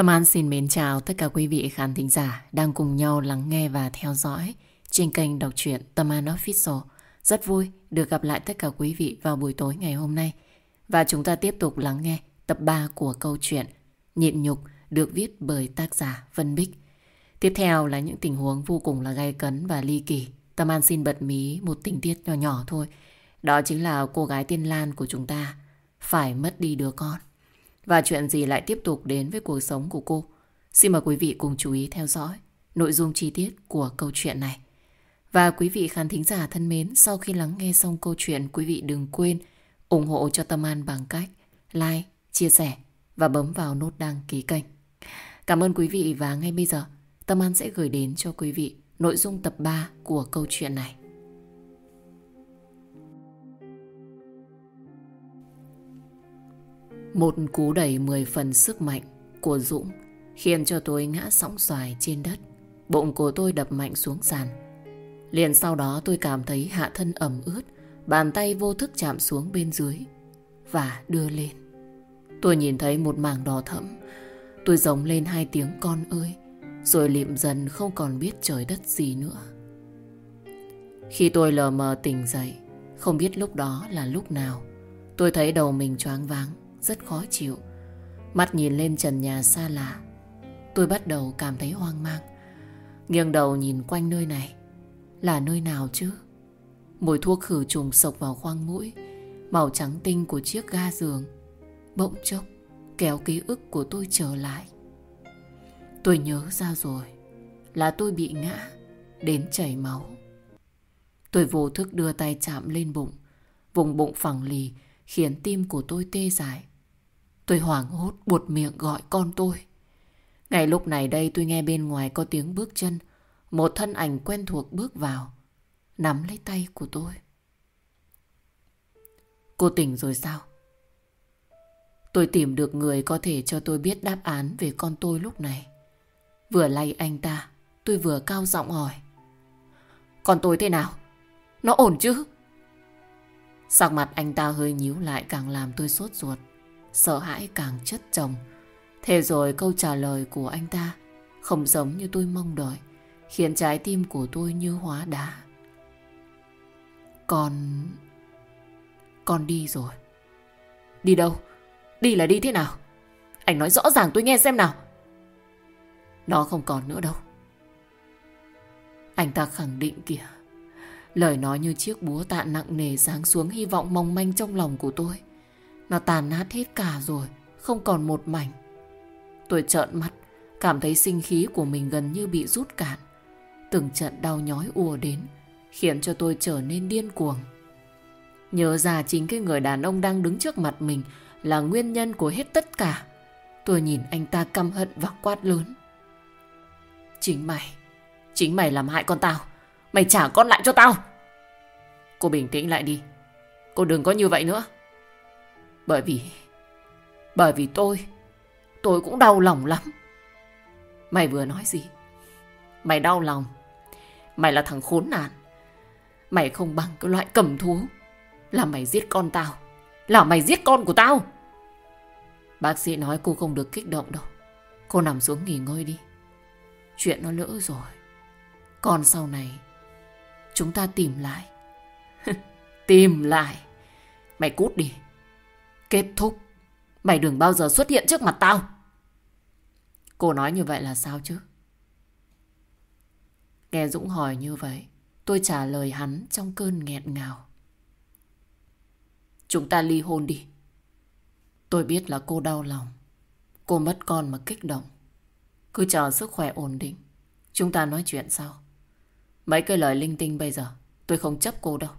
Tâm An xin mến chào tất cả quý vị khán thính giả đang cùng nhau lắng nghe và theo dõi trên kênh đọc truyện Tâm An Official. Rất vui được gặp lại tất cả quý vị vào buổi tối ngày hôm nay. Và chúng ta tiếp tục lắng nghe tập 3 của câu chuyện Nhịn nhục được viết bởi tác giả Vân Bích. Tiếp theo là những tình huống vô cùng là gay cấn và ly kỳ. Tâm An xin bật mí một tình tiết nhỏ nhỏ thôi. Đó chính là cô gái tiên Lan của chúng ta phải mất đi đứa con. Và chuyện gì lại tiếp tục đến với cuộc sống của cô? Xin mời quý vị cùng chú ý theo dõi nội dung chi tiết của câu chuyện này. Và quý vị khán thính giả thân mến, sau khi lắng nghe xong câu chuyện, quý vị đừng quên ủng hộ cho Tâm An bằng cách like, chia sẻ và bấm vào nút đăng ký kênh. Cảm ơn quý vị và ngay bây giờ Tâm An sẽ gửi đến cho quý vị nội dung tập 3 của câu chuyện này. Một cú đẩy 10 phần sức mạnh của Dũng khiến cho tôi ngã sóng xoài trên đất. Bụng của tôi đập mạnh xuống sàn. Liền sau đó tôi cảm thấy hạ thân ẩm ướt, bàn tay vô thức chạm xuống bên dưới và đưa lên. Tôi nhìn thấy một mảng đỏ thẫm. Tôi giống lên hai tiếng con ơi, rồi liệm dần không còn biết trời đất gì nữa. Khi tôi lờ mờ tỉnh dậy, không biết lúc đó là lúc nào, tôi thấy đầu mình choáng váng rất khó chịu. Mắt nhìn lên trần nhà xa lạ. Tôi bắt đầu cảm thấy hoang mang. Nghiêng đầu nhìn quanh nơi này. Là nơi nào chứ? Mùi thuốc khử trùng sộc vào khoang mũi. Màu trắng tinh của chiếc ga giường. Bỗng chốc, kéo ký ức của tôi trở lại. Tôi nhớ ra rồi. Là tôi bị ngã. Đến chảy máu. Tôi vô thức đưa tay chạm lên bụng. Vùng bụng phẳng lì, khiến tim của tôi tê dại. Tôi hoảng hốt buột miệng gọi con tôi. Ngay lúc này đây tôi nghe bên ngoài có tiếng bước chân. Một thân ảnh quen thuộc bước vào. Nắm lấy tay của tôi. Cô tỉnh rồi sao? Tôi tìm được người có thể cho tôi biết đáp án về con tôi lúc này. Vừa lay anh ta, tôi vừa cao giọng hỏi. Con tôi thế nào? Nó ổn chứ? Sắc mặt anh ta hơi nhíu lại càng làm tôi sốt ruột. Sợ hãi càng chất chồng. Thế rồi câu trả lời của anh ta Không giống như tôi mong đợi Khiến trái tim của tôi như hóa đá. Còn, Con đi rồi. Đi đâu? Đi là đi thế nào? Anh nói rõ ràng tôi nghe xem nào. Nó không còn nữa đâu. Anh ta khẳng định kìa. Lời nói như chiếc búa tạ nặng nề giáng xuống hy vọng mong manh trong lòng của tôi nó tàn nát hết cả rồi, Không còn một mảnh. Tôi trợn mắt, Cảm thấy sinh khí của mình gần như bị rút cạn. Từng trận đau nhói ùa đến, Khiến cho tôi trở nên điên cuồng. Nhớ ra chính cái người đàn ông đang đứng trước mặt mình Là nguyên nhân của hết tất cả. Tôi nhìn anh ta căm hận và quát lớn. Chính mày Chính mày làm hại con tao, Mày trả con lại cho tao. Cô bình tĩnh lại đi, Cô đừng có như vậy nữa bởi vì... Bởi vì tôi... Tôi cũng đau lòng lắm. Mày vừa nói gì? Mày đau lòng. Mày là thằng khốn nạn. Mày không bằng cái loại cầm thú. Là mày giết con tao. Là mày giết con của tao. Bác sĩ nói cô không được kích động đâu. Cô nằm xuống nghỉ ngơi đi. Chuyện nó lỡ rồi. Còn sau này, chúng ta tìm lại. tìm lại. Mày cút đi. Kết thúc. Mày đừng bao giờ xuất hiện trước mặt tao. Cô nói như vậy là sao chứ? Nghe Dũng hỏi như vậy, tôi trả lời hắn trong cơn nghẹn ngào. Chúng ta ly hôn đi. Tôi biết là cô đau lòng. Cô mất con mà kích động. Cứ chờ sức khỏe ổn định. Chúng ta nói chuyện sau. Mấy cái lời linh tinh bây giờ tôi không chấp cô đâu.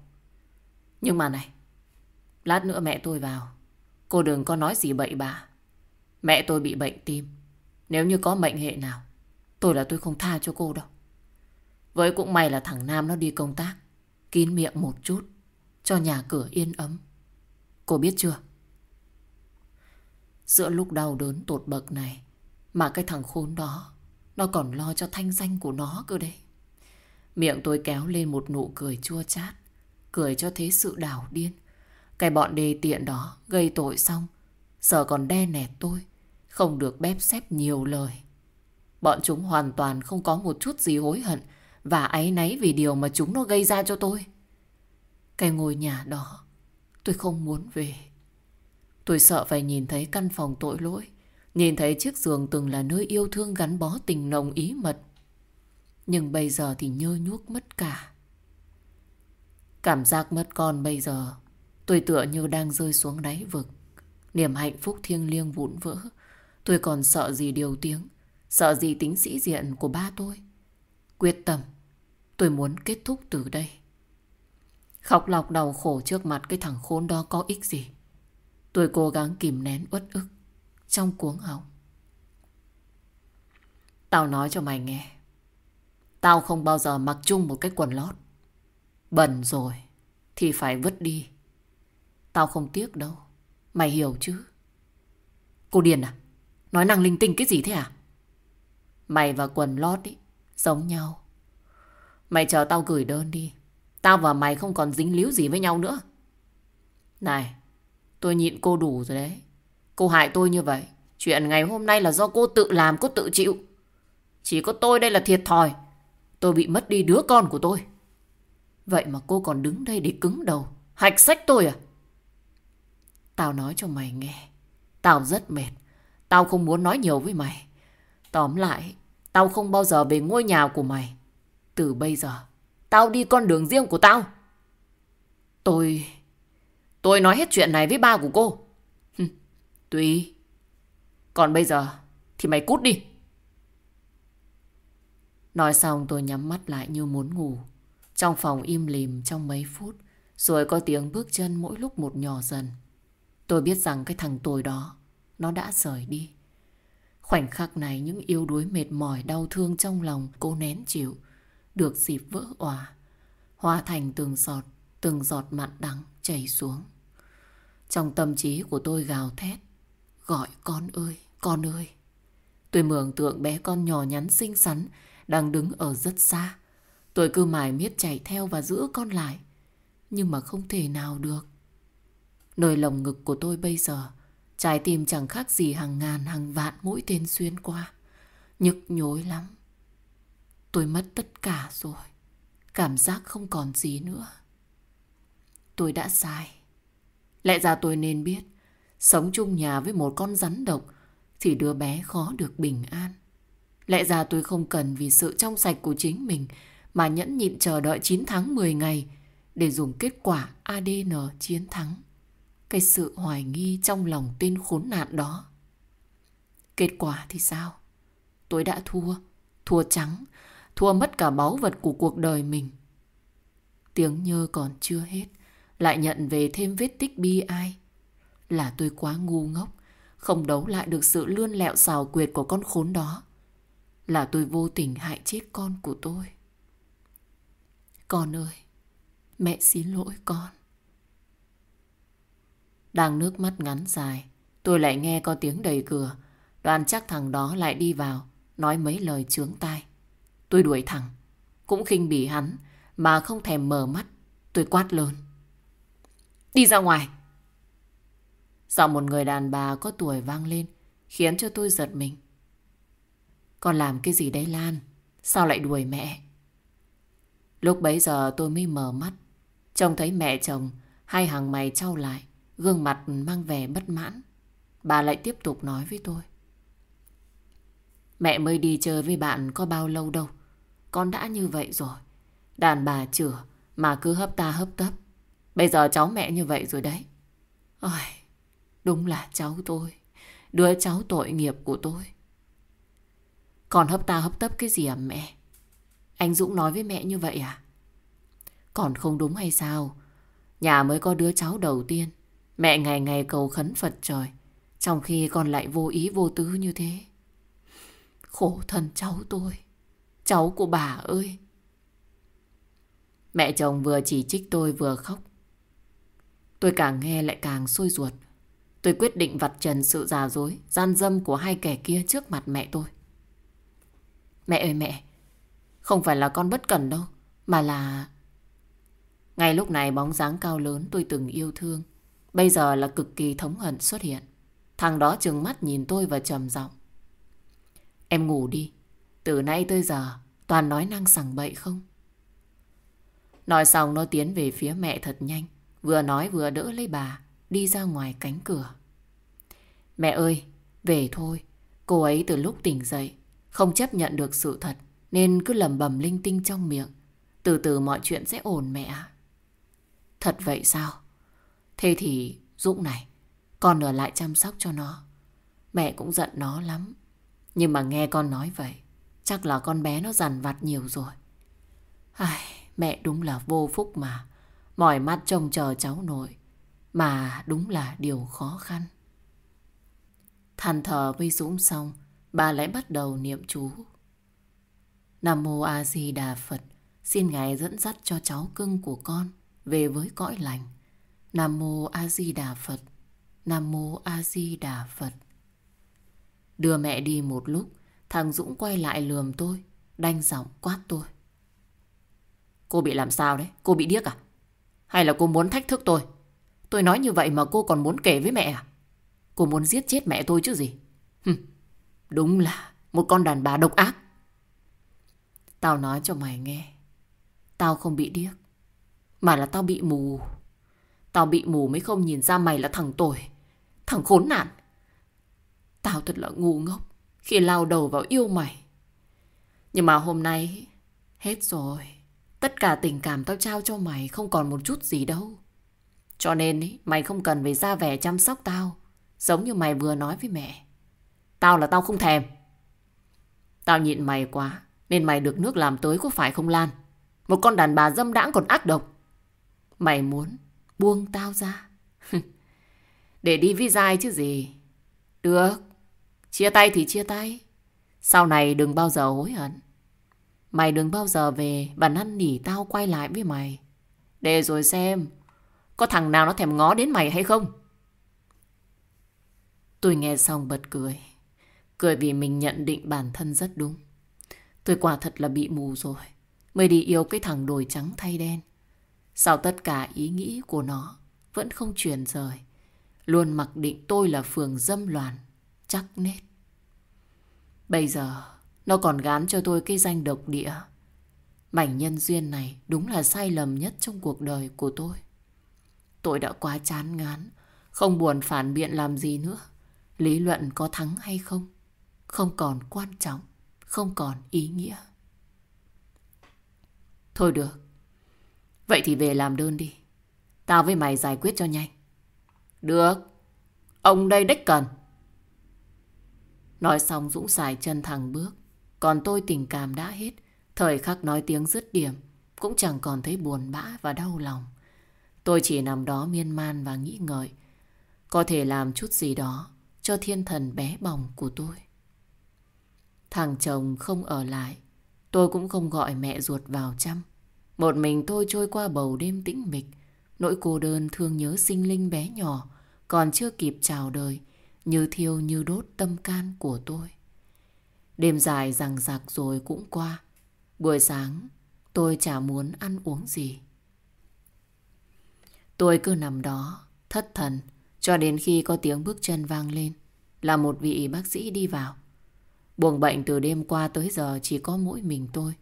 Nhưng mà này, lát nữa mẹ tôi vào. Cô đừng có nói gì bậy bạ. Mẹ tôi bị bệnh tim. Nếu như có mệnh hệ nào, tôi là tôi không tha cho cô đâu. Với cũng may là thằng Nam nó đi công tác. Kín miệng một chút, cho nhà cửa yên ấm. Cô biết chưa? Giữa lúc đau đớn tột bậc này, mà cái thằng khốn đó, nó còn lo cho thanh danh của nó cơ đấy. Miệng tôi kéo lên một nụ cười chua chát, cười cho thế sự đảo điên. Cái bọn đề tiện đó gây tội xong Giờ còn đe nẹt tôi Không được bép xếp nhiều lời. Bọn chúng hoàn toàn không có một chút gì hối hận và áy náy vì điều mà chúng nó gây ra cho tôi. Cái ngôi nhà đó, tôi không muốn về. Tôi sợ phải nhìn thấy căn phòng tội lỗi, nhìn thấy chiếc giường từng là nơi yêu thương gắn bó tình nồng ý mật. Nhưng bây giờ thì nhơ nhuốc mất cả. Cảm giác mất con bây giờ, tôi tựa như đang rơi xuống đáy vực. Niềm hạnh phúc thiêng liêng vụn vỡ. Tôi còn sợ gì điều tiếng, sợ gì tính sĩ diện của ba tôi. Quyết tâm, tôi muốn kết thúc từ đây. Khóc lọc đau khổ trước mặt cái thằng khốn đó có ích gì. Tôi cố gắng kìm nén uất ức trong cuống họng. Tao nói cho mày nghe. Tao không bao giờ mặc chung một cái quần lót. Bẩn rồi thì phải vứt đi. Tao không tiếc đâu. Mày hiểu chứ? Cô Điền à? Nói năng linh tinh cái gì thế à? Mày và quần lót ý, giống nhau. Mày chờ tao gửi đơn đi. Tao và mày không còn dính líu gì với nhau nữa. Này, tôi nhịn cô đủ rồi đấy. Cô hại tôi như vậy. Chuyện ngày hôm nay là do cô tự làm, cô tự chịu. Chỉ có tôi đây là thiệt thòi. Tôi bị mất đi đứa con của tôi. Vậy mà cô còn đứng đây để cứng đầu. Hạch sách tôi à? Tao nói cho mày nghe. Tao rất mệt. Tao không muốn nói nhiều với mày. Tóm lại, tao không bao giờ về ngôi nhà của mày. Từ bây giờ, tao đi con đường riêng của tao. Tôi... Tôi nói hết chuyện này với ba của cô. Tùy. Còn bây giờ thì mày cút đi. Nói xong tôi nhắm mắt lại như muốn ngủ. Trong phòng im lìm trong mấy phút. Rồi có tiếng bước chân mỗi lúc một nhỏ dần. Tôi biết rằng cái thằng tôi đó nó đã rời đi. Khoảnh khắc này những yếu đuối mệt mỏi đau thương trong lòng cô nén chịu. Được dịp vỡ òa. Hóa thành từng giọt, từng giọt mặn đắng chảy xuống. Trong tâm trí của tôi gào thét. Gọi con ơi, con ơi. Tôi mường tượng bé con nhỏ nhắn xinh xắn đang đứng ở rất xa. Tôi cứ mải miết chạy theo và giữ con lại. Nhưng mà không thể nào được. Nơi lồng ngực của tôi bây giờ, trái tim chẳng khác gì hàng ngàn hàng vạn mũi tên xuyên qua. Nhức nhối lắm. Tôi mất tất cả rồi. Cảm giác không còn gì nữa. Tôi đã sai. Lẽ ra tôi nên biết, sống chung nhà với một con rắn độc thì đứa bé khó được bình an. Lẽ ra tôi không cần vì sự trong sạch của chính mình mà nhẫn nhịn chờ đợi 9 tháng 10 ngày để dùng kết quả ADN chiến thắng cái sự hoài nghi trong lòng tên khốn nạn đó. Kết quả thì sao? Tôi đã thua, thua trắng, thua mất cả báu vật của cuộc đời mình. Tiếng nhơ còn chưa hết, lại nhận về thêm vết tích bi ai. Là tôi quá ngu ngốc, không đấu lại được sự lươn lẹo xào quyệt của con khốn đó. Là tôi vô tình hại chết con của tôi. Con ơi, mẹ xin lỗi con. Đang nước mắt ngắn dài, Tôi lại nghe có tiếng đầy cửa. Đoàn chắc thằng đó lại đi vào, Nói mấy lời trướng tai. Tôi đuổi thẳng. Cũng khinh bỉ hắn, Mà không thèm mở mắt. Tôi quát lớn. Đi ra ngoài. Giọng một người đàn bà có tuổi vang lên, Khiến cho tôi giật mình. Con làm cái gì đấy Lan? Sao lại đuổi mẹ? Lúc bấy giờ tôi mới mở mắt, Trông thấy mẹ chồng, Hai hàng mày trao lại. Gương mặt mang vẻ bất mãn. Bà lại tiếp tục nói với tôi. Mẹ mới đi chơi với bạn có bao lâu đâu. Con đã như vậy rồi. Đàn bà chửa Mà cứ hấp ta hấp tấp. Bây giờ cháu mẹ như vậy rồi đấy. Ôi, Đúng là cháu tôi. Đứa cháu tội nghiệp của tôi. Còn hấp ta hấp tấp cái gì à mẹ? Anh Dũng nói với mẹ như vậy à? Còn không đúng hay sao? Nhà mới có đứa cháu đầu tiên. Mẹ ngày ngày cầu khấn Phật trời, Trong khi con lại vô ý vô tứ như thế. Khổ thân cháu tôi, Cháu của bà ơi. Mẹ chồng vừa chỉ trích tôi vừa khóc. Tôi càng nghe lại càng sôi ruột. Tôi quyết định vặt trần sự giả dối, Gian dâm của hai kẻ kia trước mặt mẹ tôi. Mẹ ơi mẹ, Không phải là con bất cẩn đâu, Mà là Ngay lúc này bóng dáng cao lớn tôi từng yêu thương. Bây giờ là cực kỳ thống hận xuất hiện. Thằng đó trừng mắt nhìn tôi và trầm giọng. Em ngủ đi. Từ nay tới giờ toàn nói năng sằng bậy không? Nói xong nó tiến về phía mẹ thật nhanh. Vừa nói vừa đỡ lấy bà. Đi ra ngoài cánh cửa. Mẹ ơi, về thôi. Cô ấy từ lúc tỉnh dậy không chấp nhận được sự thật nên cứ lầm bầm linh tinh trong miệng. Từ từ mọi chuyện sẽ ổn mẹ Thật vậy sao? Thế thì Dũng này, con ở lại chăm sóc cho nó. Mẹ cũng giận nó lắm. Nhưng mà nghe con nói vậy, chắc là con bé nó dằn vặt nhiều rồi. Ai, mẹ đúng là vô phúc mà. Mỏi mắt trông chờ cháu nội. Mà đúng là điều khó khăn. Than thở với Dũng xong, bà lại bắt đầu niệm chú. Nam Mô A Di Đà Phật, xin Ngài dẫn dắt cho cháu cưng của con về với cõi lành. Nam Mô A Di Đà Phật, Nam Mô A Di Đà Phật. Đưa mẹ đi một lúc, thằng Dũng quay lại lườm tôi, đanh giọng quát tôi. Cô bị làm sao đấy? Cô bị điếc à? Hay là cô muốn thách thức tôi? Tôi nói như vậy mà cô còn muốn kể với mẹ à? Cô muốn giết chết mẹ tôi chứ gì? Hừm, đúng là một con đàn bà độc ác. Tao nói cho mày nghe. Tao không bị điếc. Mà là tao bị mù. Tao bị mù mới không nhìn ra mày là thằng tồi. Thằng khốn nạn. Tao thật là ngu ngốc khi lao đầu vào yêu mày. Nhưng mà hôm nay hết rồi. Tất cả tình cảm tao trao cho mày không còn một chút gì đâu. Cho nên ý, mày không cần phải ra vẻ chăm sóc tao. Giống như mày vừa nói với mẹ. Tao là tao không thèm. Tao nhịn mày quá. Nên mày được nước làm tới có phải không Lan? Một con đàn bà dâm đãng còn ác độc. Mày muốn buông tao ra. Để đi với dai chứ gì. Được. Chia tay thì chia tay. Sau này đừng bao giờ hối hận. Mày đừng bao giờ về và năn nỉ tao quay lại với mày. Để rồi xem, có thằng nào nó thèm ngó đến mày hay không? Tôi nghe xong bật cười. Cười vì mình nhận định bản thân rất đúng. Tôi quả thật là bị mù rồi. Mới đi yêu cái thằng đồi trắng thay đen. Sao tất cả ý nghĩ của nó vẫn không truyền rời. Luôn mặc định tôi là phường dâm loạn, chắc nết. Bây giờ, nó còn gán cho tôi cái danh độc địa. Mảnh nhân duyên này đúng là sai lầm nhất trong cuộc đời của tôi. Tôi đã quá chán ngán, không buồn phản biện làm gì nữa. Lý luận có thắng hay không, không còn quan trọng, không còn ý nghĩa. Thôi được, vậy thì về làm đơn đi. Tao với mày giải quyết cho nhanh. Được, ông đây đích cần. Nói xong Dũng xài chân thẳng bước. Còn tôi tình cảm đã hết. Thời khắc nói tiếng dứt điểm. Cũng chẳng còn thấy buồn bã và đau lòng. Tôi chỉ nằm đó miên man và nghĩ ngợi. Có thể làm chút gì đó cho thiên thần bé bỏng của tôi. Thằng chồng không ở lại. Tôi cũng không gọi mẹ ruột vào chăm. Một mình tôi trôi qua bầu đêm tĩnh mịch. Nỗi cô đơn thương nhớ sinh linh bé nhỏ còn chưa kịp chào đời như thiêu như đốt tâm can của tôi. Đêm dài rằng rạc rồi cũng qua. Buổi sáng tôi chả muốn ăn uống gì. Tôi cứ nằm đó, thất thần, cho đến khi có tiếng bước chân vang lên, là một vị bác sĩ đi vào. Buồng bệnh từ đêm qua tới giờ chỉ có mỗi mình tôi.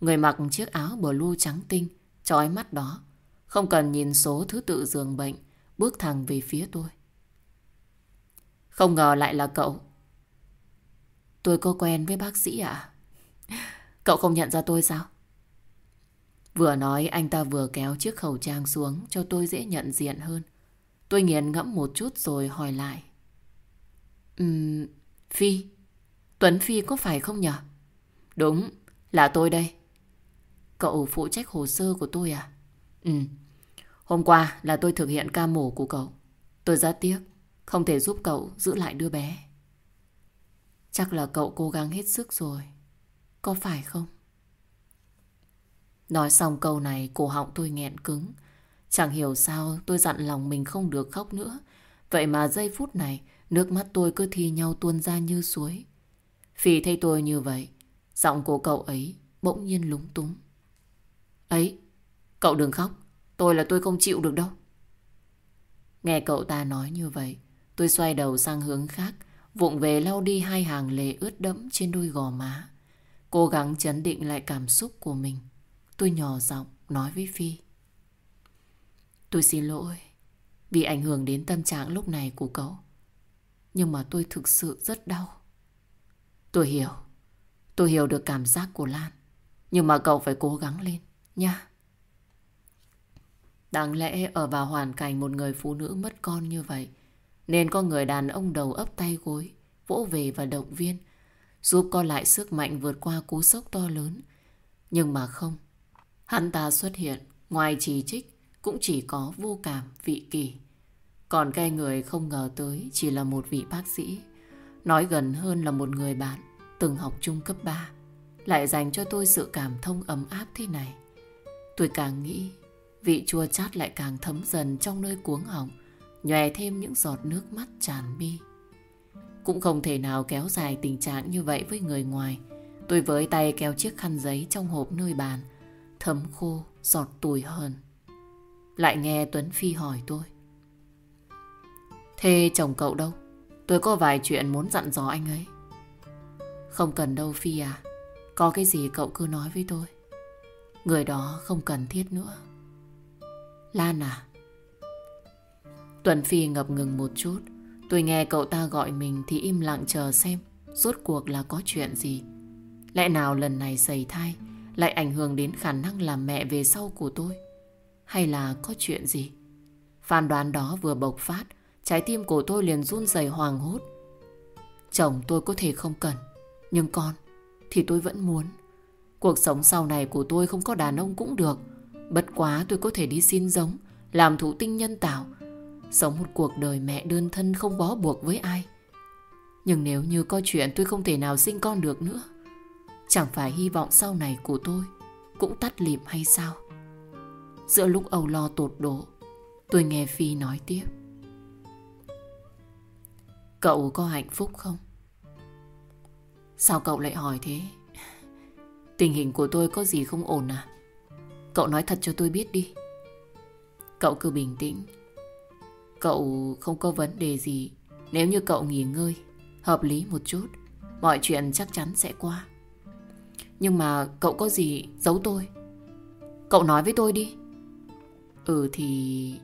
Người mặc chiếc áo blue trắng tinh, trói mắt đó. Không cần nhìn số thứ tự giường bệnh, bước thẳng về phía tôi. Không ngờ lại là cậu. Tôi có quen với bác sĩ ạ. Cậu không nhận ra tôi sao? Vừa nói anh ta vừa kéo chiếc khẩu trang xuống cho tôi dễ nhận diện hơn. Tôi nghiền ngẫm một chút rồi hỏi lại. Ừm, Phi, Tuấn Phi có phải không nhỉ? Đúng, là tôi đây. Cậu phụ trách hồ sơ của tôi à? Ừ, hôm qua là tôi thực hiện ca mổ của cậu. Tôi rất tiếc, không thể giúp cậu giữ lại đứa bé. Chắc là cậu cố gắng hết sức rồi. Có phải không? Nói xong câu này cổ họng tôi nghẹn cứng. Chẳng hiểu sao tôi dặn lòng mình không được khóc nữa. Vậy mà giây phút này nước mắt tôi cứ thi nhau tuôn ra như suối. Phi thấy tôi như vậy, giọng của cậu ấy bỗng nhiên lúng túng. Ấy, cậu đừng khóc, tôi là tôi không chịu được đâu. Nghe cậu ta nói như vậy, Tôi xoay đầu sang hướng khác, vụng về lau đi hai hàng lệ ướt đẫm trên đôi gò má. Cố gắng chấn định lại cảm xúc của mình. Tôi nhỏ giọng nói với Phi. Tôi xin lỗi vì ảnh hưởng đến tâm trạng lúc này của cậu. Nhưng mà tôi thực sự rất đau. Tôi hiểu. Tôi hiểu được cảm giác của Lan. Nhưng mà cậu phải cố gắng lên, nha. Đáng lẽ ở vào hoàn cảnh một người phụ nữ mất con như vậy, nên có người đàn ông đầu ấp tay gối, vỗ về và động viên, giúp con lại sức mạnh vượt qua cú sốc to lớn. Nhưng mà không, hắn ta xuất hiện, ngoài chỉ trích, cũng chỉ có vô cảm, vị kỳ. Còn cái người không ngờ tới chỉ là một vị bác sĩ, nói gần hơn là một người bạn từng học chung cấp 3, lại dành cho tôi sự cảm thông ấm áp thế này. Tôi càng nghĩ, vị chua chát lại càng thấm dần trong nơi cuống họng, nhòe thêm những giọt nước mắt tràn bi. Cũng không thể nào kéo dài tình trạng như vậy với người ngoài. Tôi với tay kéo chiếc khăn giấy trong hộp nơi bàn, thấm khô, giọt tủi hờn. Lại nghe Tuấn Phi hỏi tôi. Thế chồng cậu đâu? Tôi có vài chuyện muốn dặn dò anh ấy. Không cần đâu Phi à. Có cái gì cậu cứ nói với tôi. Người đó không cần thiết nữa. Lan à? Tuần Phi ngập ngừng một chút. Tôi nghe cậu ta gọi mình thì im lặng chờ xem rốt cuộc là có chuyện gì. Lẽ nào lần này xảy thai lại ảnh hưởng đến khả năng làm mẹ về sau của tôi? Hay là có chuyện gì? Phán đoán đó vừa bộc phát, trái tim của tôi liền run rẩy hoàng hốt. Chồng tôi có thể không cần, nhưng con thì tôi vẫn muốn. Cuộc sống sau này của tôi không có đàn ông cũng được. Bất quá tôi có thể đi xin giống, làm thụ tinh nhân tạo, sống một cuộc đời mẹ đơn thân không bó buộc với ai. Nhưng nếu như có chuyện tôi không thể nào sinh con được nữa, chẳng phải hy vọng sau này của tôi cũng tắt lịm hay sao? Giữa lúc âu lo tột độ, tôi nghe Phi nói tiếp. Cậu có hạnh phúc không? Sao cậu lại hỏi thế? Tình hình của tôi có gì không ổn à? Cậu nói thật cho tôi biết đi. Cậu cứ bình tĩnh. Cậu không có vấn đề gì. Nếu như cậu nghỉ ngơi, hợp lý một chút, mọi chuyện chắc chắn sẽ qua. Nhưng mà cậu có gì giấu tôi? Cậu nói với tôi đi. Ừ thì...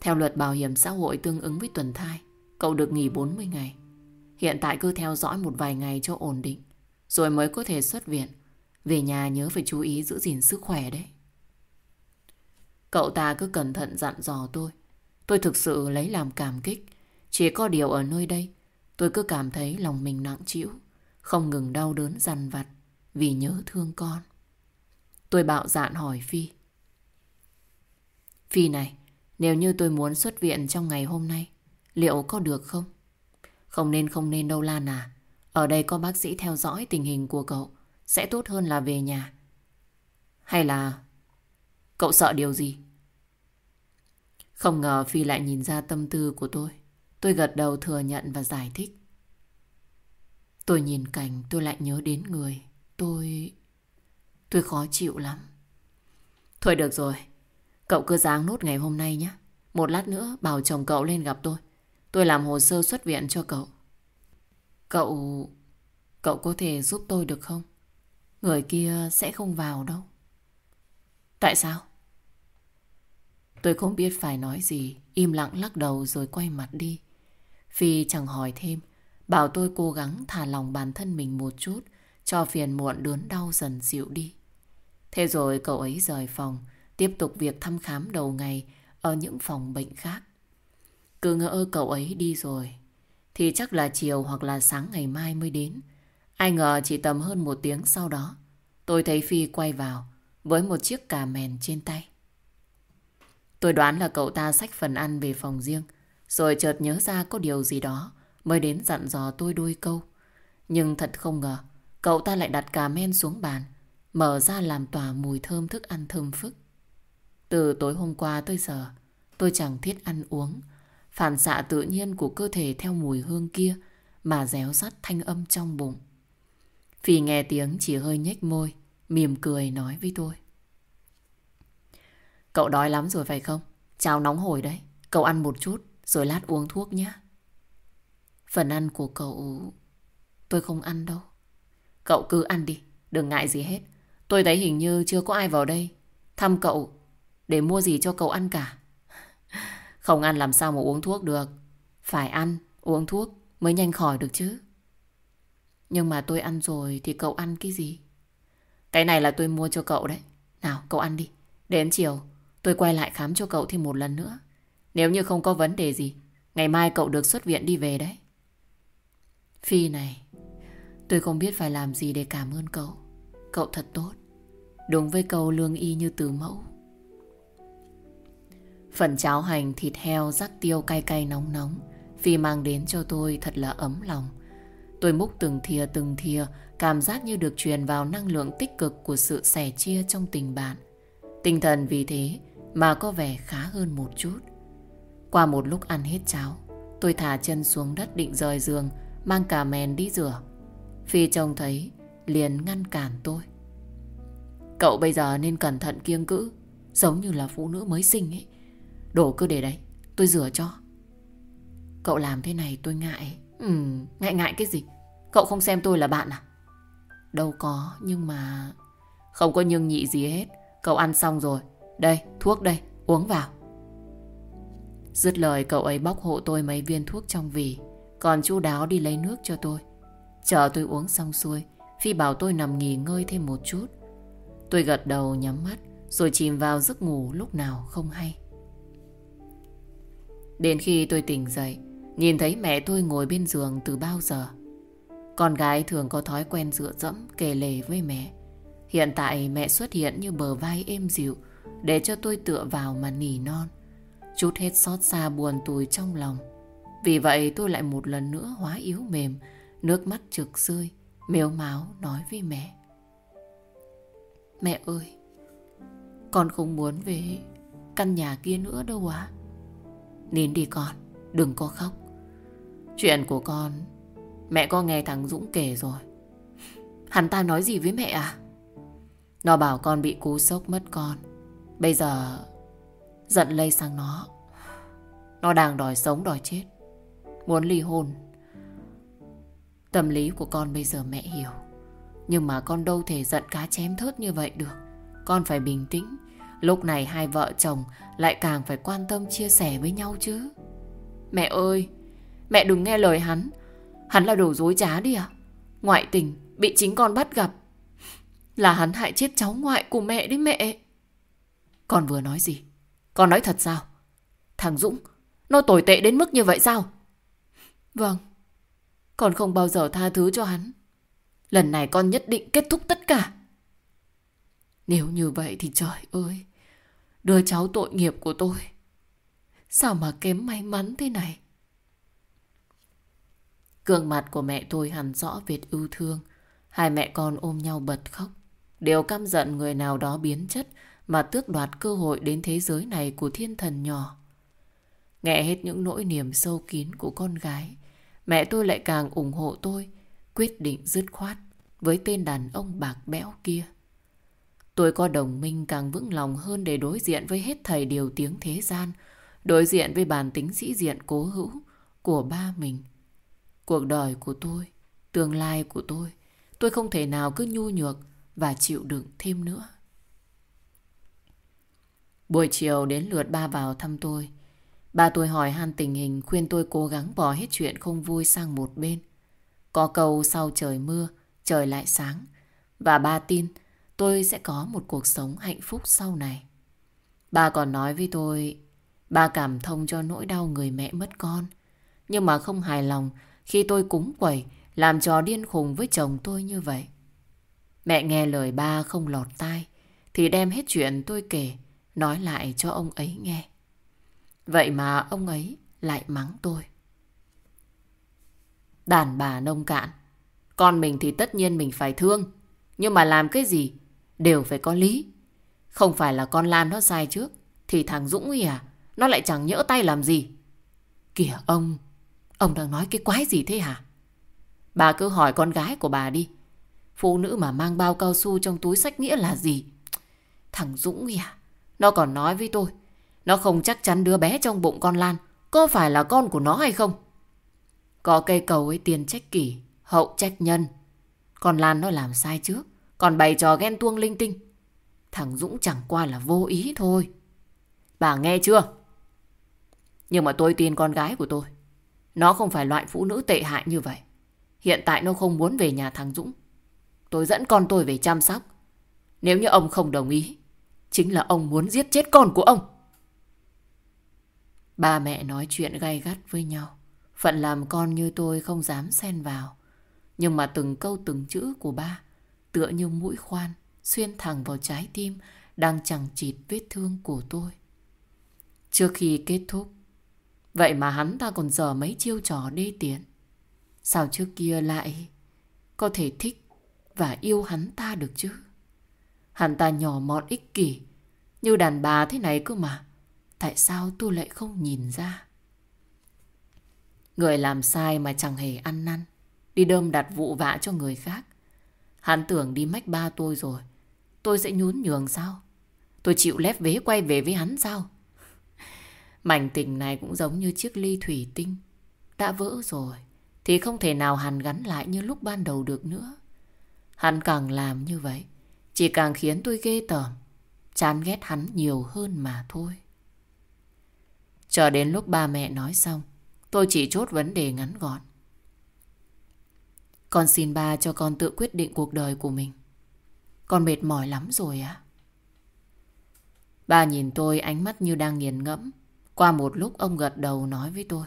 Theo luật bảo hiểm xã hội tương ứng với tuần thai, cậu được nghỉ 40 ngày. Hiện tại cứ theo dõi một vài ngày cho ổn định, rồi mới có thể xuất viện. Về nhà nhớ phải chú ý giữ gìn sức khỏe đấy. Cậu ta cứ cẩn thận dặn dò tôi. Tôi thực sự lấy làm cảm kích. Chỉ có điều ở nơi đây, tôi cứ cảm thấy lòng mình nặng chịu, không ngừng đau đớn dằn vặt vì nhớ thương con. Tôi bạo dạn hỏi Phi. Phi này, nếu như tôi muốn xuất viện trong ngày hôm nay, liệu có được không? Không nên không nên đâu Lan à. Ở đây có bác sĩ theo dõi tình hình của cậu. Sẽ tốt hơn là về nhà. Hay là, cậu sợ điều gì? Không ngờ Phi lại nhìn ra tâm tư của tôi. Tôi gật đầu thừa nhận và giải thích. Tôi nhìn cảnh, tôi lại nhớ đến người. Tôi... Tôi khó chịu lắm. Thôi được rồi. Cậu cứ dáng nốt ngày hôm nay nhé. Một lát nữa, bảo chồng cậu lên gặp tôi. Tôi làm hồ sơ xuất viện cho cậu. Cậu... Cậu có thể giúp tôi được không? Người kia sẽ không vào đâu. Tại sao? Tôi không biết phải nói gì, im lặng lắc đầu rồi quay mặt đi. Phi chẳng hỏi thêm, bảo tôi cố gắng thả lòng bản thân mình một chút, cho phiền muộn đớn đau dần dịu đi. Thế rồi cậu ấy rời phòng, tiếp tục việc thăm khám đầu ngày ở những phòng bệnh khác. Cứ ngỡ cậu ấy đi rồi, thì chắc là chiều hoặc là sáng ngày mai mới đến. Ai ngờ chỉ tầm hơn một tiếng sau đó, tôi thấy Phi quay vào với một chiếc cà mèn trên tay. Tôi đoán là cậu ta xách phần ăn về phòng riêng, rồi chợt nhớ ra có điều gì đó mới đến dặn dò tôi đôi câu. Nhưng thật không ngờ, cậu ta lại đặt cà men xuống bàn, mở ra làm tỏa mùi thơm thức ăn thơm phức. Từ tối hôm qua tới giờ, tôi chẳng thiết ăn uống. Phản xạ tự nhiên của cơ thể theo mùi hương kia mà réo rắt thanh âm trong bụng. Phi nghe tiếng chỉ hơi nhếch môi, mỉm cười nói với tôi. Cậu đói lắm rồi phải không? Cháo nóng hổi đấy. Cậu ăn một chút rồi lát uống thuốc nhé. Phần ăn của cậu tôi không ăn đâu. Cậu cứ ăn đi, đừng ngại gì hết. Tôi thấy hình như chưa có ai vào đây thăm cậu để mua gì cho cậu ăn cả. Không ăn làm sao mà uống thuốc được. Phải ăn, uống thuốc mới nhanh khỏi được chứ. Nhưng mà tôi ăn rồi thì cậu ăn cái gì? Cái này là tôi mua cho cậu đấy. Nào, cậu ăn đi. Đến chiều, tôi quay lại khám cho cậu thêm một lần nữa. Nếu như không có vấn đề gì, ngày mai cậu được xuất viện đi về đấy. Phi này, tôi không biết phải làm gì để cảm ơn cậu. Cậu thật tốt. Đúng với câu lương y như từ mẫu. Phần cháo hành thịt heo rắc tiêu cay cay nóng nóng Phi mang đến cho tôi thật là ấm lòng Tôi múc từng thìa từng thìa, Cảm giác như được truyền vào năng lượng tích cực Của sự sẻ chia trong tình bạn. Tinh thần vì thế Mà có vẻ khá hơn một chút. Qua một lúc ăn hết cháo, Tôi thả chân xuống đất định rời giường, Mang cả mèn đi rửa. Phi trông thấy, liền ngăn cản tôi. Cậu bây giờ nên cẩn thận kiêng cữ, Giống như là phụ nữ mới sinh ấy. Đồ cứ để đấy, Tôi rửa cho. Cậu làm thế này tôi ngại ừ, Ngại ngại cái gì? Cậu không xem tôi là bạn à? Đâu có nhưng mà Không có nhưng nhị gì hết. Cậu ăn xong rồi. Đây thuốc đây uống vào. Dứt lời cậu ấy bóc hộ tôi mấy viên thuốc trong vỉ. Còn chu đáo đi lấy nước cho tôi. Chờ tôi uống xong xuôi Phi bảo tôi nằm nghỉ ngơi thêm một chút. Tôi gật đầu nhắm mắt Rồi chìm vào giấc ngủ lúc nào không hay. Đến khi tôi tỉnh dậy Nhìn thấy mẹ tôi ngồi bên giường từ bao giờ, Con gái thường có thói quen dựa dẫm kề lề với mẹ. Hiện tại mẹ xuất hiện như bờ vai êm dịu, Để cho tôi tựa vào mà nỉ non. Chút hết xót xa buồn tủi trong lòng. Vì vậy tôi lại một lần nữa hóa yếu mềm, Nước mắt trực rơi, Mếu máu nói với mẹ. Mẹ ơi, Con không muốn về Căn nhà kia nữa đâu à Nín đi con, Đừng có khóc. Chuyện của con Mẹ có nghe thằng Dũng kể rồi. Hắn ta nói gì với mẹ à? Nó bảo con bị cú sốc mất con. Bây giờ Giận lây sang nó. Nó đang đòi sống đòi chết. Muốn ly hôn. Tâm lý của con bây giờ mẹ hiểu. Nhưng mà con đâu thể giận cá chém thớt như vậy được. Con phải bình tĩnh. Lúc này hai vợ chồng lại càng phải quan tâm chia sẻ với nhau chứ. Mẹ ơi, mẹ đừng nghe lời hắn. Hắn là đồ dối trá đi à? Ngoại tình, bị chính con bắt gặp. Là hắn hại chết cháu ngoại của mẹ đấy mẹ. Con vừa nói gì? Con nói thật sao? Thằng Dũng, nó tồi tệ đến mức như vậy sao? Vâng, con không bao giờ tha thứ cho hắn. Lần này con nhất định kết thúc tất cả. Nếu như vậy thì trời ơi, Đứa cháu tội nghiệp của tôi Sao mà kém may mắn thế này Gương mặt của mẹ tôi hẳn rõ vệt ưu thương. Hai mẹ con ôm nhau bật khóc. Đều căm giận người nào đó biến chất Mà tước đoạt cơ hội đến thế giới này của thiên thần nhỏ. Nghe hết những nỗi niềm sâu kín của con gái Mẹ tôi lại càng ủng hộ tôi Quyết định dứt khoát Với tên đàn ông bạc bẽo kia. Tôi có đồng minh càng vững lòng hơn để đối diện với hết thầy điều tiếng thế gian, đối diện với bản tính sĩ diện cố hữu của ba mình. Cuộc đời của tôi, tương lai của tôi, tôi không thể nào cứ nhu nhược và chịu đựng thêm nữa. Buổi chiều đến lượt ba vào thăm tôi. Ba tôi hỏi han tình hình khuyên tôi cố gắng bỏ hết chuyện không vui sang một bên. Có câu sau trời mưa, trời lại sáng. Và ba tin tôi sẽ có một cuộc sống hạnh phúc sau này. Ba còn nói với tôi, ba cảm thông cho nỗi đau người mẹ mất con. Nhưng mà không hài lòng khi tôi cúng quẩy, làm trò điên khùng với chồng tôi như vậy. Mẹ nghe lời ba không lọt tai, thì đem hết chuyện tôi kể, nói lại cho ông ấy nghe. Vậy mà ông ấy lại mắng tôi. Đàn bà nông cạn, con mình thì tất nhiên mình phải thương, nhưng mà làm cái gì đều phải có lý. Không phải là con Lan nó sai trước, thì thằng Dũng ấy à, nó lại chẳng nhỡ tay làm gì. Kìa ông, ông đang nói cái quái gì thế hả? Bà cứ hỏi con gái của bà đi. Phụ nữ mà mang bao cao su trong túi sách nghĩa là gì? Thằng Dũng kìa, à, nó còn nói với tôi. Nó không chắc chắn đứa bé trong bụng con Lan có phải là con của nó hay không? Có cây cầu ấy tiền trách kỷ, hậu trách nhân. con Lan nó làm sai trước, còn bày trò ghen tuông linh tinh. Thằng Dũng chẳng qua là vô ý thôi. Bà nghe chưa? Nhưng mà tôi tin con gái của tôi. Nó không phải loại phụ nữ tệ hại như vậy. Hiện tại nó không muốn về nhà thằng Dũng. Tôi dẫn con tôi về chăm sóc. Nếu như ông không đồng ý, chính là ông muốn giết chết con của ông. Ba mẹ nói chuyện gay gắt với nhau. Phận làm con như tôi không dám xen vào. Nhưng mà từng câu từng chữ của ba tựa như mũi khoan xuyên thẳng vào trái tim đang chẳng chịt vết thương của tôi. Trước khi kết thúc, vậy mà hắn ta còn dở mấy chiêu trò đê tiện. Sao trước kia lại có thể thích và yêu hắn ta được chứ? Hắn ta nhỏ mọn ích kỷ, như đàn bà thế này cơ mà. Tại sao tôi lại không nhìn ra? Người làm sai mà chẳng hề ăn năn, đi đơm đặt vụ vạ cho người khác. Hắn tưởng đi mách ba tôi rồi, tôi sẽ nhún nhường sao? Tôi chịu lép vế quay về với hắn sao? Mảnh tình này cũng giống như chiếc ly thủy tinh. Đã vỡ rồi, thì không thể nào hàn gắn lại như lúc ban đầu được nữa. Hắn càng làm như vậy, chỉ càng khiến tôi ghê tởm, chán ghét hắn nhiều hơn mà thôi. Chờ đến lúc ba mẹ nói xong, tôi chỉ chốt vấn đề ngắn gọn. Con xin ba cho con tự quyết định cuộc đời của mình. Con mệt mỏi lắm rồi á. Ba nhìn tôi ánh mắt như đang nghiền ngẫm. Qua một lúc ông gật đầu nói với tôi.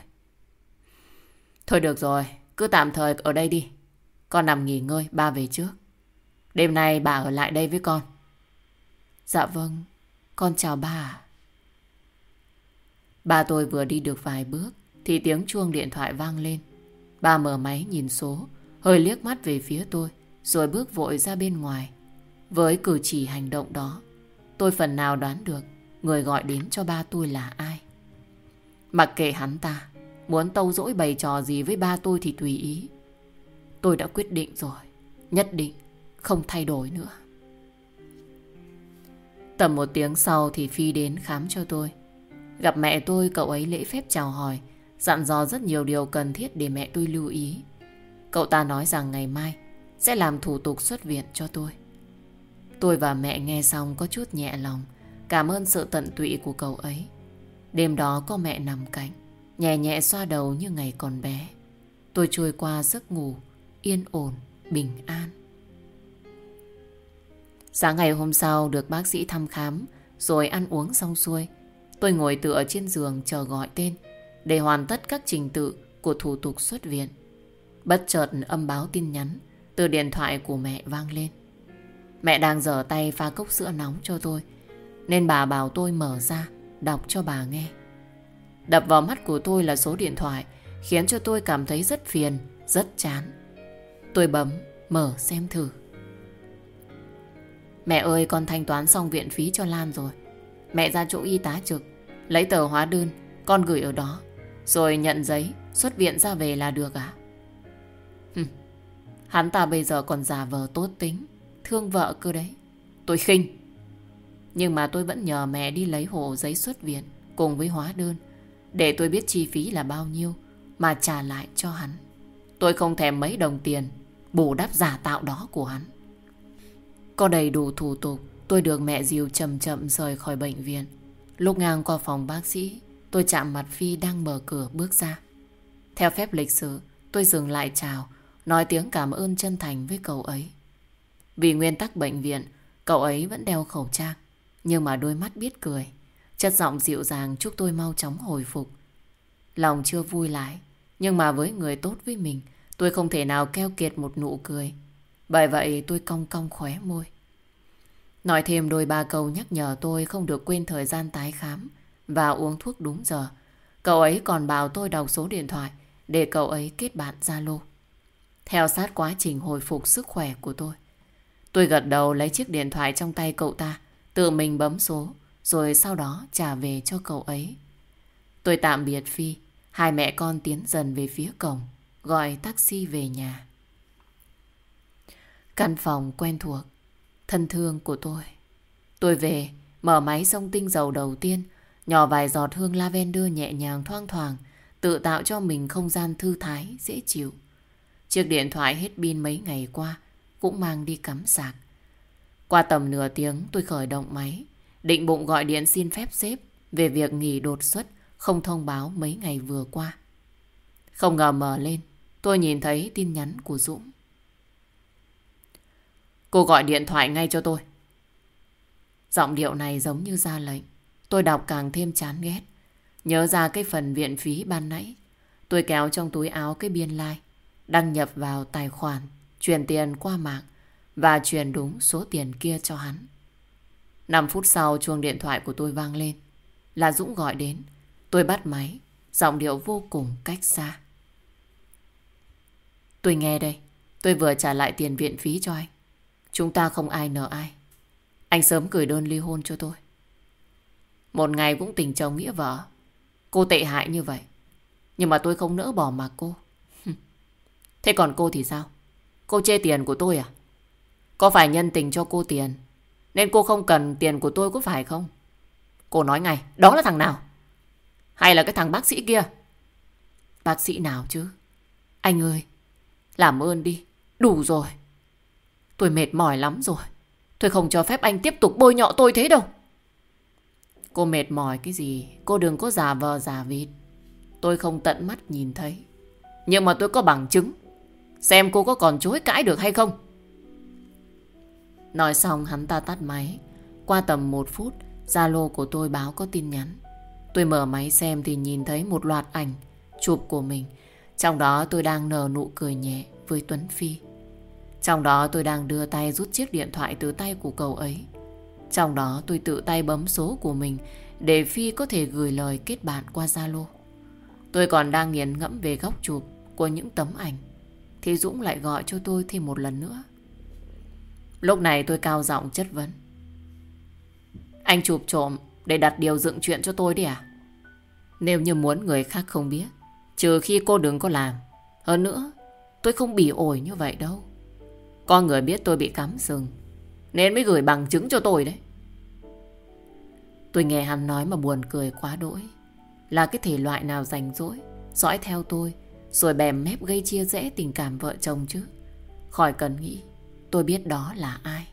Thôi được rồi, cứ tạm thời ở đây đi. Con nằm nghỉ ngơi, ba về trước. Đêm nay bà ở lại đây với con. Dạ vâng, con chào ba Ba tôi vừa đi được vài bước thì tiếng chuông điện thoại vang lên. Ba mở máy nhìn số, hơi liếc mắt về phía tôi, rồi bước vội ra bên ngoài. Với cử chỉ hành động đó, tôi phần nào đoán được người gọi đến cho ba tôi là ai. Mặc kệ hắn ta, muốn tâu dỗi bày trò gì với ba tôi thì tùy ý. Tôi đã quyết định rồi, nhất định không thay đổi nữa. Tầm một tiếng sau thì Phi đến khám cho tôi. Gặp mẹ tôi, cậu ấy lễ phép chào hỏi, dặn dò rất nhiều điều cần thiết để mẹ tôi lưu ý. Cậu ta nói rằng ngày mai sẽ làm thủ tục xuất viện cho tôi. Tôi và mẹ nghe xong có chút nhẹ lòng, cảm ơn sự tận tụy của cậu ấy. Đêm đó có mẹ nằm cạnh, nhẹ nhẹ xoa đầu như ngày còn bé. Tôi trôi qua giấc ngủ, yên ổn, bình an. Sáng ngày hôm sau được bác sĩ thăm khám, rồi ăn uống xong xuôi. Tôi ngồi tựa trên giường chờ gọi tên để hoàn tất các trình tự của thủ tục xuất viện. Bất chợt âm báo tin nhắn từ điện thoại của mẹ vang lên. Mẹ đang dở tay pha cốc sữa nóng cho tôi nên bà bảo tôi mở ra đọc cho bà nghe. Đập vào mắt của tôi là số điện thoại khiến cho tôi cảm thấy rất phiền, rất chán. Tôi bấm mở xem thử. Mẹ ơi con thanh toán xong viện phí cho Lan rồi. Mẹ ra chỗ y tá trực Lấy tờ hóa đơn Con gửi ở đó Rồi nhận giấy Xuất viện ra về là được à Hừm, Hắn ta bây giờ còn giả vờ tốt tính Thương vợ cơ đấy Tôi khinh nhưng mà tôi vẫn nhờ mẹ đi lấy hộ giấy xuất viện Cùng với hóa đơn. Để tôi biết chi phí là bao nhiêu Mà trả lại cho hắn. Tôi không thèm mấy đồng tiền Bù đắp giả tạo đó của hắn. Có đầy đủ thủ tục Tôi được mẹ dìu chậm chậm rời khỏi bệnh viện. Lúc ngang qua phòng bác sĩ, tôi chạm mặt Phi đang mở cửa bước ra. Theo phép lịch sử, tôi dừng lại chào, nói tiếng cảm ơn chân thành với cậu ấy. Vì nguyên tắc bệnh viện, cậu ấy vẫn đeo khẩu trang, nhưng mà đôi mắt biết cười. Chất giọng dịu dàng chúc tôi mau chóng hồi phục. Lòng chưa vui lại, nhưng mà với người tốt với mình, tôi không thể nào keo kiệt một nụ cười. Bởi vậy tôi cong cong khóe môi. Nói thêm đôi ba câu nhắc nhở tôi không được quên thời gian tái khám và uống thuốc đúng giờ. Cậu ấy còn bảo tôi đọc số điện thoại để cậu ấy kết bạn Zalo. Theo sát quá trình hồi phục sức khỏe của tôi. Tôi gật đầu lấy chiếc điện thoại trong tay cậu ta, tự mình bấm số, rồi sau đó trả về cho cậu ấy. Tôi tạm biệt Phi, hai mẹ con tiến dần về phía cổng, gọi taxi về nhà. Căn phòng quen thuộc, thân thương của tôi. Tôi về, mở máy sông tinh dầu đầu tiên, nhỏ vài giọt hương lavender nhẹ nhàng thoang thoảng tự tạo cho mình không gian thư thái, dễ chịu. Chiếc điện thoại hết pin mấy ngày qua, cũng mang đi cắm sạc. Qua tầm nửa tiếng tôi khởi động máy, định bụng gọi điện xin phép sếp về việc nghỉ đột xuất, không thông báo mấy ngày vừa qua. Không ngờ mở lên, tôi nhìn thấy tin nhắn của Dũng. Cô gọi điện thoại ngay cho tôi. Giọng điệu này giống như ra lệnh. Tôi đọc càng thêm chán ghét. Nhớ ra cái phần viện phí ban nãy. Tôi kéo trong túi áo cái biên lai. Like, đăng nhập vào tài khoản, chuyển tiền qua mạng và chuyển đúng số tiền kia cho hắn. 5 phút sau chuông điện thoại của tôi vang lên. Là Dũng gọi đến. Tôi bắt máy, giọng điệu vô cùng cách xa. Tôi nghe đây, tôi vừa trả lại tiền viện phí cho anh. Chúng ta không ai nợ ai. Anh sớm gửi đơn ly hôn cho tôi. Một ngày cũng tình chồng nghĩa vợ. Cô tệ hại như vậy. Nhưng mà tôi không nỡ bỏ mặc cô. Thế còn cô thì sao? Cô chê tiền của tôi à? Có phải nhân tình cho cô tiền, Nên cô không cần tiền của tôi có phải không? Cô nói ngay, Đó là thằng nào? Hay là cái thằng bác sĩ kia? Bác sĩ nào chứ? Anh ơi, Làm ơn đi, Đủ rồi Tôi mệt mỏi lắm rồi Tôi không cho phép anh tiếp tục bôi nhọ tôi thế đâu Cô mệt mỏi cái gì Cô đừng có giả vờ giả vịt Tôi không tận mắt nhìn thấy Nhưng mà tôi có bằng chứng Xem cô có còn chối cãi được hay không Nói xong hắn ta tắt máy. Qua tầm một phút, Zalo của tôi báo có tin nhắn. Tôi mở máy xem thì nhìn thấy một loạt ảnh Chụp của mình. Trong đó tôi đang nở nụ cười nhẹ Với Tuấn Phi. Trong đó tôi đang đưa tay rút chiếc điện thoại Từ tay của cậu ấy. Trong đó tôi tự tay bấm số của mình Để Phi có thể gửi lời kết bạn qua Zalo. Tôi còn đang nghiền ngẫm về góc chụp Của những tấm ảnh. Thì Dũng lại gọi cho tôi thêm một lần nữa. Lúc này tôi cao giọng chất vấn. Anh chụp trộm để đặt điều dựng chuyện cho tôi đi à? Nếu như muốn người khác không biết, trừ khi cô đừng có làm. Hơn nữa, tôi không bị ổi như vậy đâu. Có người biết tôi bị cắm sừng, nên mới gửi bằng chứng cho tôi đấy. Tôi nghe hắn nói mà buồn cười quá đỗi. Là cái thể loại nào rảnh rỗi, dõi theo tôi, rồi bèm mép gây chia rẽ tình cảm vợ chồng chứ. Khỏi cần nghĩ. Tôi biết đó là ai.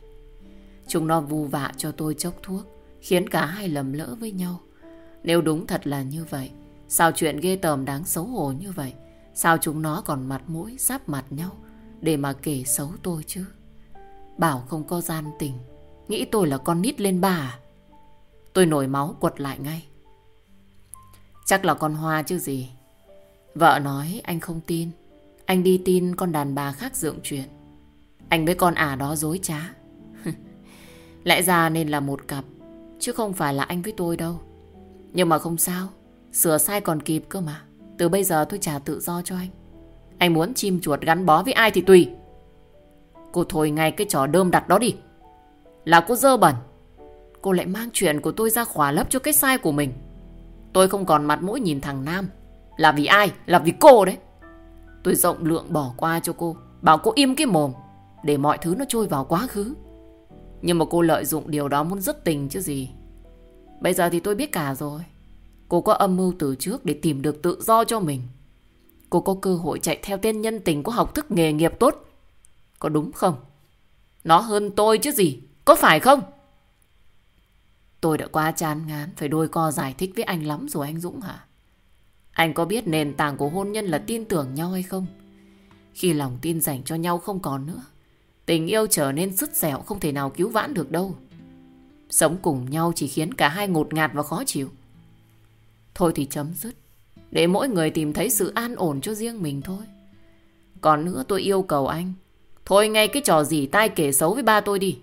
Chúng nó vu vạ cho tôi chốc thuốc, khiến cả hai lầm lỡ với nhau. Nếu đúng thật là như vậy, sao chuyện ghê tởm đáng xấu hổ như vậy? Sao chúng nó còn mặt mũi giáp mặt nhau để mà kể xấu tôi chứ? Bảo không có gian tình, nghĩ tôi là con nít lên bà à? Tôi nổi máu quật lại ngay. Chắc là con Hoa chứ gì. Vợ nói anh không tin. Anh đi tin con đàn bà khác dựng chuyện. Anh với con ả đó dối trá. Lẽ ra nên là một cặp, chứ không phải là anh với tôi đâu. Nhưng mà không sao, sửa sai còn kịp cơ mà. Từ bây giờ tôi trả tự do cho anh. Anh muốn chim chuột gắn bó với ai thì tùy. Cô thôi ngay cái trò đơm đặt đó đi. Là cô dơ bẩn. Cô lại mang chuyện của tôi ra khỏa lấp cho cái sai của mình. Tôi không còn mặt mũi nhìn thằng Nam. Là vì ai? Là vì cô đấy. Tôi rộng lượng bỏ qua cho cô. Bảo cô im cái mồm để mọi thứ nó trôi vào quá khứ. Nhưng mà cô lợi dụng điều đó muốn dứt tình chứ gì. Bây giờ thì tôi biết cả rồi. Cô có âm mưu từ trước để tìm được tự do cho mình. Cô có cơ hội chạy theo tên nhân tình có học thức nghề nghiệp tốt. Có đúng không? Nó hơn tôi chứ gì. Có phải không? Tôi đã quá chán ngán, phải đôi co giải thích với anh lắm rồi anh Dũng hả? Anh có biết nền tảng của hôn nhân là tin tưởng nhau hay không? Khi lòng tin dành cho nhau không còn nữa Tình yêu trở nên sứt dẻo không thể nào cứu vãn được đâu. Sống cùng nhau chỉ khiến cả hai ngột ngạt và khó chịu. Thôi thì chấm dứt. Để mỗi người tìm thấy sự an ổn cho riêng mình thôi. Còn nữa tôi yêu cầu anh. Thôi ngay cái trò gì tai kể xấu với ba tôi đi.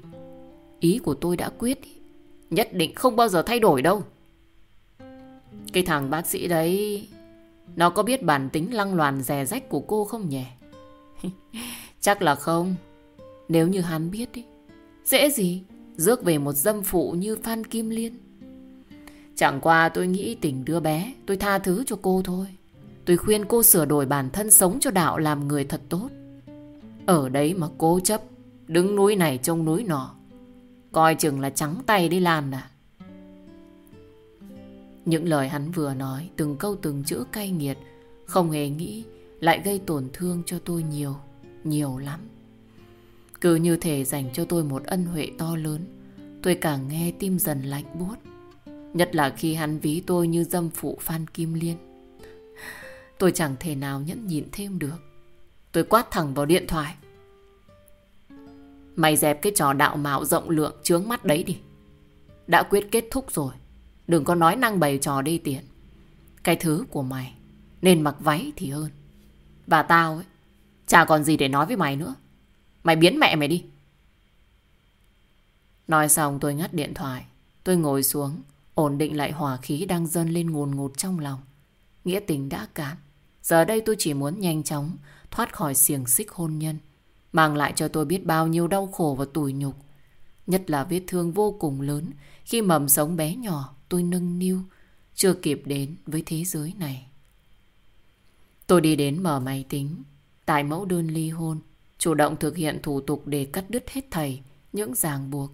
Ý của tôi đã quyết. Nhất định không bao giờ thay đổi đâu. Cái thằng bác sĩ đấy... Nó có biết bản tính lăng loàn rè rách của cô không nhỉ? Chắc là không. Nếu như hắn biết đi Dễ gì Rước về một dâm phụ như Phan Kim Liên? Chẳng qua tôi nghĩ tình đứa bé Tôi tha thứ cho cô thôi. Tôi khuyên cô sửa đổi bản thân sống cho đạo làm người thật tốt. Ở đấy mà cố chấp Đứng núi này trông núi nọ Coi chừng là trắng tay đi làm à. Những lời hắn vừa nói Từng câu từng chữ cay nghiệt Không hề nghĩ lại gây tổn thương cho tôi nhiều, nhiều lắm. Cứ như thể dành cho tôi một ân huệ to lớn. Tôi càng nghe tim dần lạnh buốt. Nhất là khi hắn ví tôi như dâm phụ Phan Kim Liên. Tôi chẳng thể nào nhẫn nhịn thêm được. Tôi quát thẳng vào điện thoại. Mày dẹp cái trò đạo mạo rộng lượng chướng mắt đấy đi. Đã quyết kết thúc rồi. Đừng có nói năng bày trò đi tiện. Cái thứ của mày nên mặc váy thì hơn. Và tao ấy, chả còn gì để nói với mày nữa. Mày biến mẹ mày đi. Nói xong tôi ngắt điện thoại. Tôi ngồi xuống, ổn định lại hỏa khí đang dâng lên ngùn ngụt trong lòng. Nghĩa tình đã cạn. Giờ đây tôi chỉ muốn nhanh chóng thoát khỏi xiềng xích hôn nhân. Mang lại cho tôi biết bao nhiêu đau khổ và tủi nhục. Nhất là vết thương vô cùng lớn khi mầm sống bé nhỏ tôi nâng niu, chưa kịp đến với thế giới này. Tôi đi đến mở máy tính, tại mẫu đơn ly hôn, chủ động thực hiện thủ tục để cắt đứt hết thầy những ràng buộc.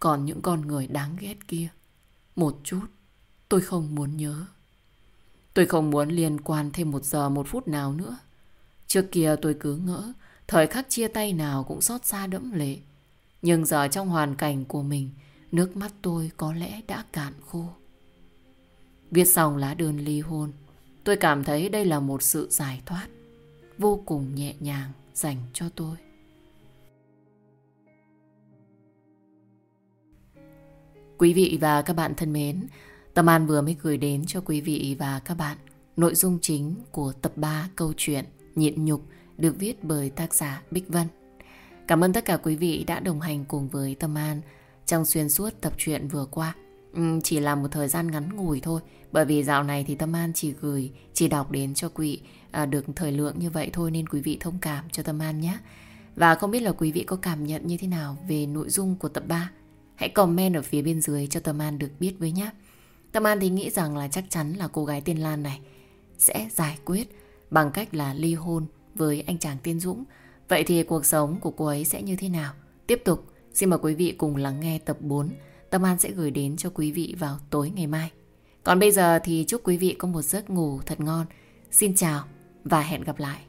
Còn những con người đáng ghét kia, một chút tôi không muốn nhớ. Tôi không muốn liên quan thêm một giờ một phút nào nữa. Trước kia tôi cứ ngỡ thời khắc chia tay nào cũng xót xa đẫm lệ. Nhưng giờ trong hoàn cảnh của mình, nước mắt tôi có lẽ đã cạn khô. Viết xong lá đơn ly hôn, tôi cảm thấy đây là một sự giải thoát vô cùng nhẹ nhàng dành cho tôi. Quý vị và các bạn thân mến, Tâm An vừa mới gửi đến cho quý vị và các bạn nội dung chính của tập 3 câu chuyện Nhịn Nhục được viết bởi tác giả Bích Vân. Cảm ơn tất cả quý vị đã đồng hành cùng với Tâm An trong xuyên suốt tập truyện vừa qua. Ừ, chỉ là một thời gian ngắn ngủi thôi, bởi vì dạo này thì Tâm An chỉ gửi, chỉ đọc đến cho quý vị à, được thời lượng như vậy thôi nên quý vị thông cảm cho Tâm An nhé. Và không biết là quý vị có cảm nhận như thế nào về nội dung của tập 3? Hãy comment ở phía bên dưới cho Tâm An được biết với nhé. Tâm An thì nghĩ rằng là chắc chắn là cô gái tên Lan này sẽ giải quyết bằng cách là ly hôn với anh chàng Tiên Dũng. Vậy thì cuộc sống của cô ấy sẽ như thế nào? Tiếp tục, xin mời quý vị cùng lắng nghe tập 4. Tâm An sẽ gửi đến cho quý vị vào tối ngày mai. Còn bây giờ thì chúc quý vị có một giấc ngủ thật ngon. Xin chào và hẹn gặp lại.